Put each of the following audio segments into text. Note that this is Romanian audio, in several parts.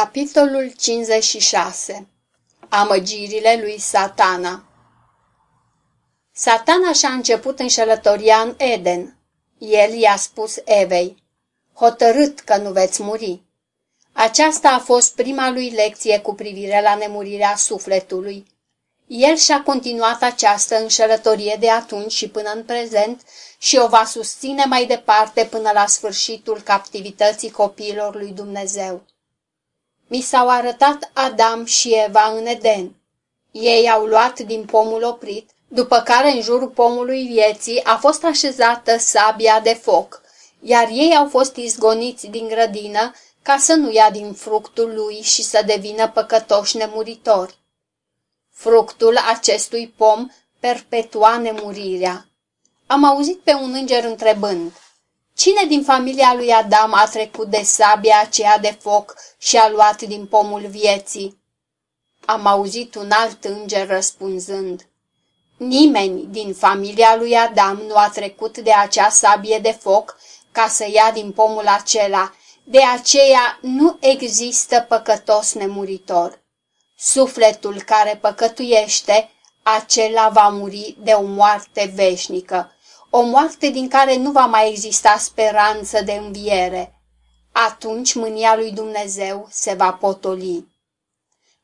Capitolul 56 Amăgirile lui Satana Satana și-a început înșelătoria în Eden. El i-a spus Evei, hotărât că nu veți muri. Aceasta a fost prima lui lecție cu privire la nemurirea sufletului. El și-a continuat această înșelătorie de atunci și până în prezent și o va susține mai departe până la sfârșitul captivității copiilor lui Dumnezeu. Mi s-au arătat Adam și Eva în Eden. Ei au luat din pomul oprit, după care în jurul pomului vieții a fost așezată sabia de foc, iar ei au fost izgoniți din grădină ca să nu ia din fructul lui și să devină păcătoși nemuritori. Fructul acestui pom perpetua nemurirea. Am auzit pe un înger întrebând, Cine din familia lui Adam a trecut de sabia aceea de foc și a luat din pomul vieții? Am auzit un alt înger răspunzând. Nimeni din familia lui Adam nu a trecut de acea sabie de foc ca să ia din pomul acela, de aceea nu există păcătos nemuritor. Sufletul care păcătuiește, acela va muri de o moarte veșnică o moarte din care nu va mai exista speranță de înviere. Atunci mânia lui Dumnezeu se va potoli.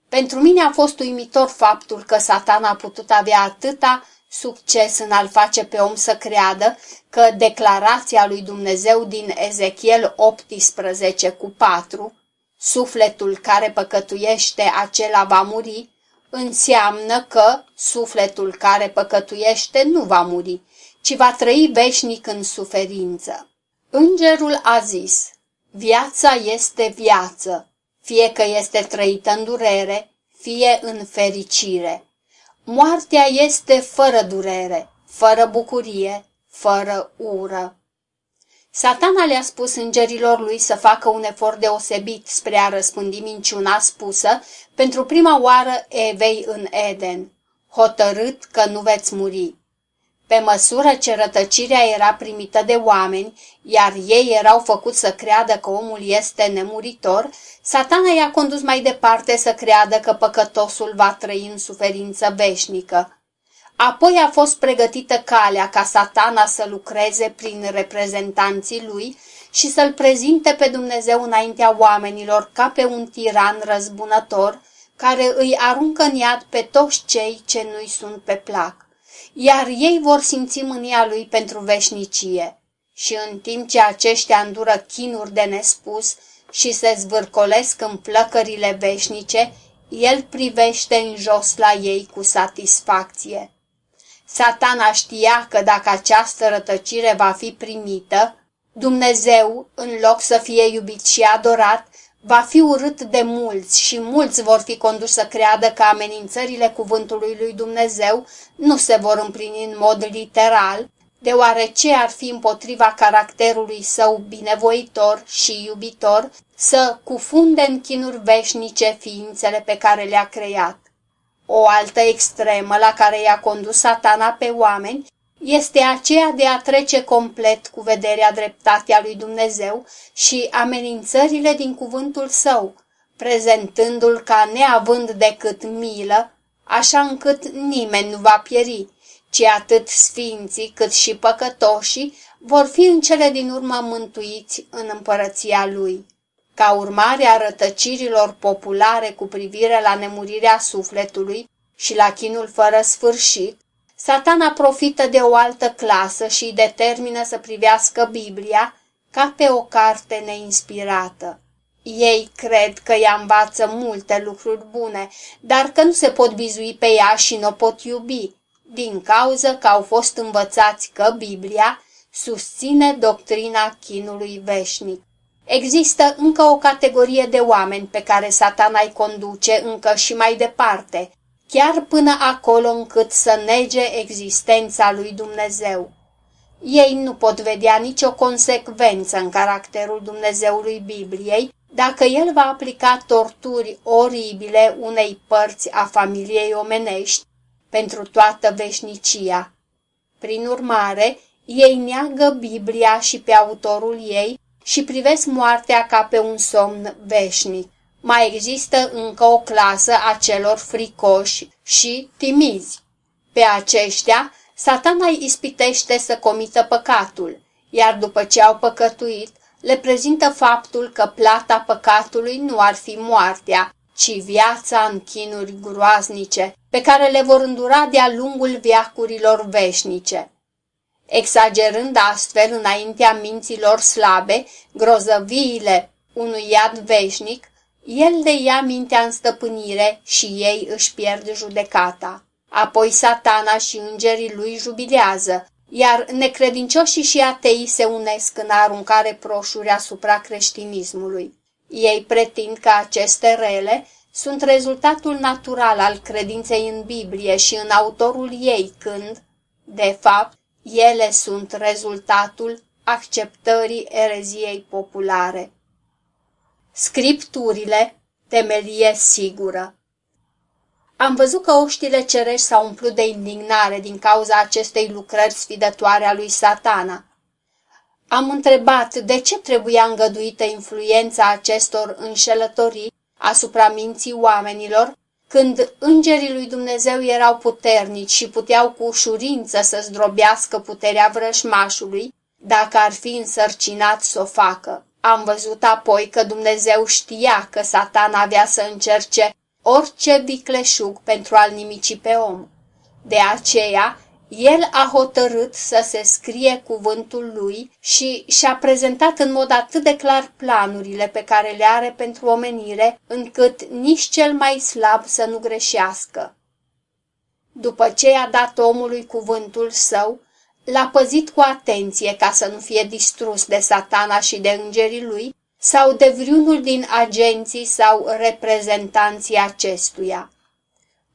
Pentru mine a fost uimitor faptul că satan a putut avea atâta succes în a-l face pe om să creadă că declarația lui Dumnezeu din Ezechiel 18 cu 4, sufletul care păcătuiește acela va muri, înseamnă că sufletul care păcătuiește nu va muri, ci va trăi veșnic în suferință. Îngerul a zis, viața este viață, fie că este trăită în durere, fie în fericire. Moartea este fără durere, fără bucurie, fără ură. Satana le-a spus îngerilor lui să facă un efort deosebit spre a răspândi minciuna spusă pentru prima oară Evei în Eden, hotărât că nu veți muri. Pe măsură ce rătăcirea era primită de oameni, iar ei erau făcuți să creadă că omul este nemuritor, satana i-a condus mai departe să creadă că păcătosul va trăi în suferință veșnică. Apoi a fost pregătită calea ca satana să lucreze prin reprezentanții lui și să-l prezinte pe Dumnezeu înaintea oamenilor ca pe un tiran răzbunător care îi aruncă în iad pe toți cei ce nu-i sunt pe plac iar ei vor simți mânia lui pentru veșnicie. Și în timp ce aceștia îndură chinuri de nespus și se zvârcolesc în plăcările veșnice, el privește în jos la ei cu satisfacție. Satana știa că dacă această rătăcire va fi primită, Dumnezeu, în loc să fie iubit și adorat, va fi urât de mulți și mulți vor fi conduși să creadă că amenințările cuvântului lui Dumnezeu nu se vor împlini în mod literal, deoarece ar fi împotriva caracterului său binevoitor și iubitor să cufunde în chinuri veșnice ființele pe care le-a creat. O altă extremă la care i-a condus satana pe oameni este aceea de a trece complet cu vederea dreptatea lui Dumnezeu și amenințările din cuvântul său, prezentându-l ca neavând decât milă, așa încât nimeni nu va pieri, ci atât sfinții cât și păcătoșii vor fi în cele din urmă mântuiți în împărăția lui. Ca urmare a rătăcirilor populare cu privire la nemurirea sufletului și la chinul fără sfârșit, Satana profită de o altă clasă și îi determină să privească Biblia ca pe o carte neinspirată. Ei cred că ea învață multe lucruri bune, dar că nu se pot bizui pe ea și nu o pot iubi, din cauză că au fost învățați că Biblia susține doctrina chinului veșnic. Există încă o categorie de oameni pe care satana îi conduce încă și mai departe, chiar până acolo încât să nege existența lui Dumnezeu. Ei nu pot vedea nicio consecvență în caracterul Dumnezeului Bibliei dacă el va aplica torturi oribile unei părți a familiei omenești pentru toată veșnicia. Prin urmare, ei neagă Biblia și pe autorul ei și privesc moartea ca pe un somn veșnic. Mai există încă o clasă a celor fricoși și timizi. Pe aceștia, satana îi ispitește să comită păcatul, iar după ce au păcătuit, le prezintă faptul că plata păcatului nu ar fi moartea, ci viața în chinuri groaznice, pe care le vor îndura de-a lungul viacurilor veșnice. Exagerând astfel înaintea minților slabe, grozăviile unui iad veșnic, el le ia mintea în stăpânire și ei își pierd judecata. Apoi satana și îngerii lui jubilează, iar necredincioșii și ateii se unesc în aruncare proșuri asupra creștinismului. Ei pretind că aceste rele sunt rezultatul natural al credinței în Biblie și în autorul ei când, de fapt, ele sunt rezultatul acceptării ereziei populare. Scripturile, temelie sigură Am văzut că oștile cerești s-au umplut de indignare din cauza acestei lucrări sfidătoare a lui satana. Am întrebat de ce trebuia îngăduită influența acestor înșelătorii asupra minții oamenilor, când îngerii lui Dumnezeu erau puternici și puteau cu ușurință să zdrobească puterea vrășmașului, dacă ar fi însărcinat să o facă. Am văzut apoi că Dumnezeu știa că satan avea să încerce orice vicleșug pentru a-l nimici pe om. De aceea, el a hotărât să se scrie cuvântul lui și și-a prezentat în mod atât de clar planurile pe care le are pentru omenire, încât nici cel mai slab să nu greșească. După ce i-a dat omului cuvântul său, l-a păzit cu atenție ca să nu fie distrus de satana și de îngerii lui sau de vreunul din agenții sau reprezentanții acestuia.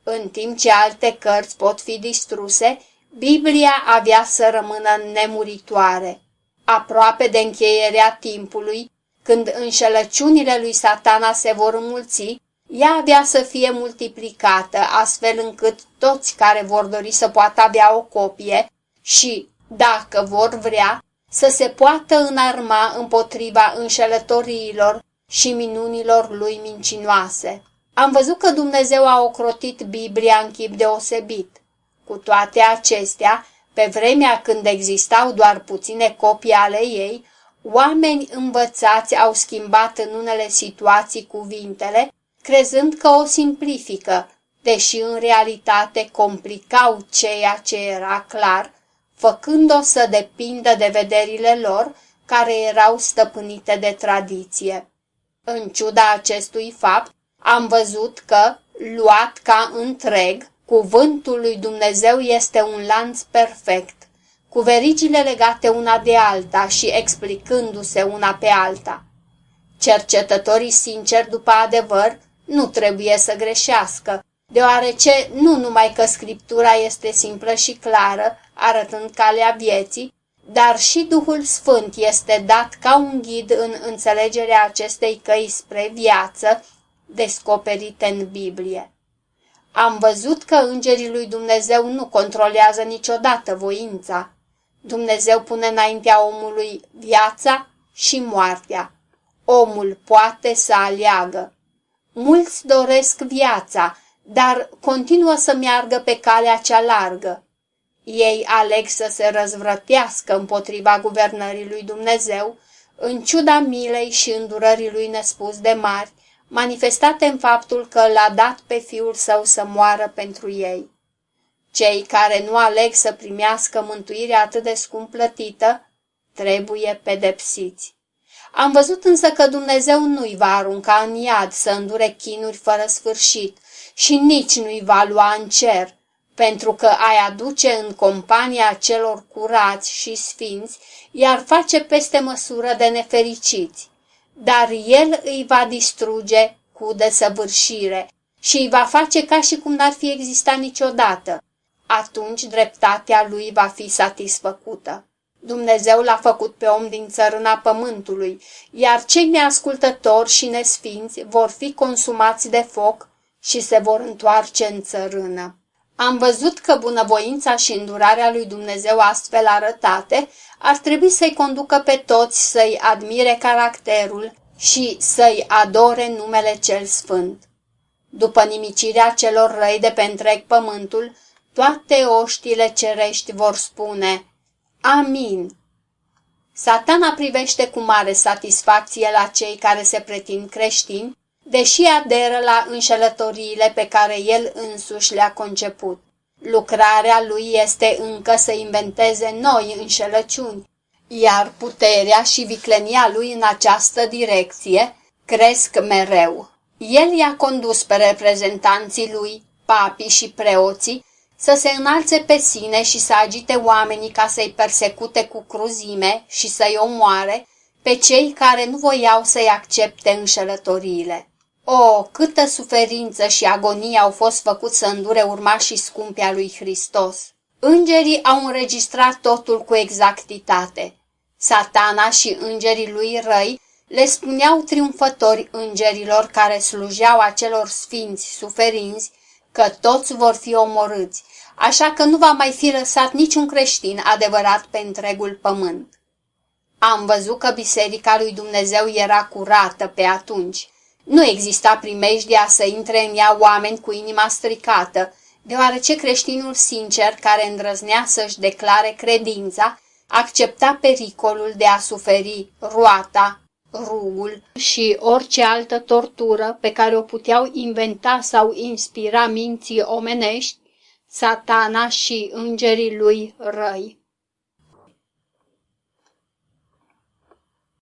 În timp ce alte cărți pot fi distruse, Biblia avea să rămână nemuritoare. Aproape de încheierea timpului, când înșelăciunile lui satana se vor înmulți, ea avea să fie multiplicată, astfel încât toți care vor dori să poată avea o copie și, dacă vor vrea, să se poată înarma împotriva înșelătoriilor și minunilor lui mincinoase. Am văzut că Dumnezeu a ocrotit Biblia în chip deosebit. Cu toate acestea, pe vremea când existau doar puține copii ale ei, oameni învățați au schimbat în unele situații cuvintele, crezând că o simplifică, deși în realitate complicau ceea ce era clar, făcând-o să depindă de vederile lor, care erau stăpânite de tradiție. În ciuda acestui fapt, am văzut că, luat ca întreg, Cuvântul lui Dumnezeu este un lanț perfect, cu verigile legate una de alta și explicându-se una pe alta. Cercetătorii sinceri după adevăr nu trebuie să greșească, deoarece nu numai că Scriptura este simplă și clară, arătând calea vieții, dar și Duhul Sfânt este dat ca un ghid în înțelegerea acestei căi spre viață, descoperite în Biblie. Am văzut că îngerii lui Dumnezeu nu controlează niciodată voința. Dumnezeu pune înaintea omului viața și moartea. Omul poate să aleagă. Mulți doresc viața, dar continuă să meargă pe calea cea largă. Ei aleg să se răzvrătească împotriva guvernării lui Dumnezeu, în ciuda milei și îndurării lui nespus de mari, manifestate în faptul că l-a dat pe fiul său să moară pentru ei. Cei care nu aleg să primească mântuirea atât de scump plătită, trebuie pedepsiți. Am văzut însă că Dumnezeu nu-i va arunca în iad să îndure chinuri fără sfârșit și nici nu-i va lua în cer, pentru că ai aduce în compania celor curați și sfinți, iar face peste măsură de nefericiți dar el îi va distruge cu desăvârșire și îi va face ca și cum n-ar fi existat niciodată. Atunci dreptatea lui va fi satisfăcută. Dumnezeu l-a făcut pe om din țărâna pământului, iar cei neascultători și nesfinți vor fi consumați de foc și se vor întoarce în țărână. Am văzut că bunăvoința și îndurarea lui Dumnezeu astfel arătate ar trebui să-i conducă pe toți să-i admire caracterul, și să-i adore numele cel sfânt. După nimicirea celor răi de pe întreg pământul, toate oștile cerești vor spune, Amin. Satana privește cu mare satisfacție la cei care se pretind creștini, deși aderă la înșelătoriile pe care el însuși le-a conceput. Lucrarea lui este încă să inventeze noi înșelăciuni, iar puterea și viclenia lui în această direcție cresc mereu. El i-a condus pe reprezentanții lui, papii și preoții, să se înalțe pe sine și să agite oamenii ca să-i persecute cu cruzime și să-i omoare pe cei care nu voiau să-i accepte înșelătoriile. O, câtă suferință și agonie au fost făcut să îndure urmașii scumpi a lui Hristos! Îngerii au înregistrat totul cu exactitate. Satana și îngerii lui răi le spuneau triumfători îngerilor care slujeau acelor sfinți suferinți că toți vor fi omorâți, așa că nu va mai fi lăsat niciun creștin adevărat pe întregul pământ. Am văzut că biserica lui Dumnezeu era curată pe atunci. Nu exista primejdia să intre în ea oameni cu inima stricată, deoarece creștinul sincer care îndrăznea să-și declare credința, accepta pericolul de a suferi roata, rugul și orice altă tortură pe care o puteau inventa sau inspira minții omenești, satana și îngerii lui răi.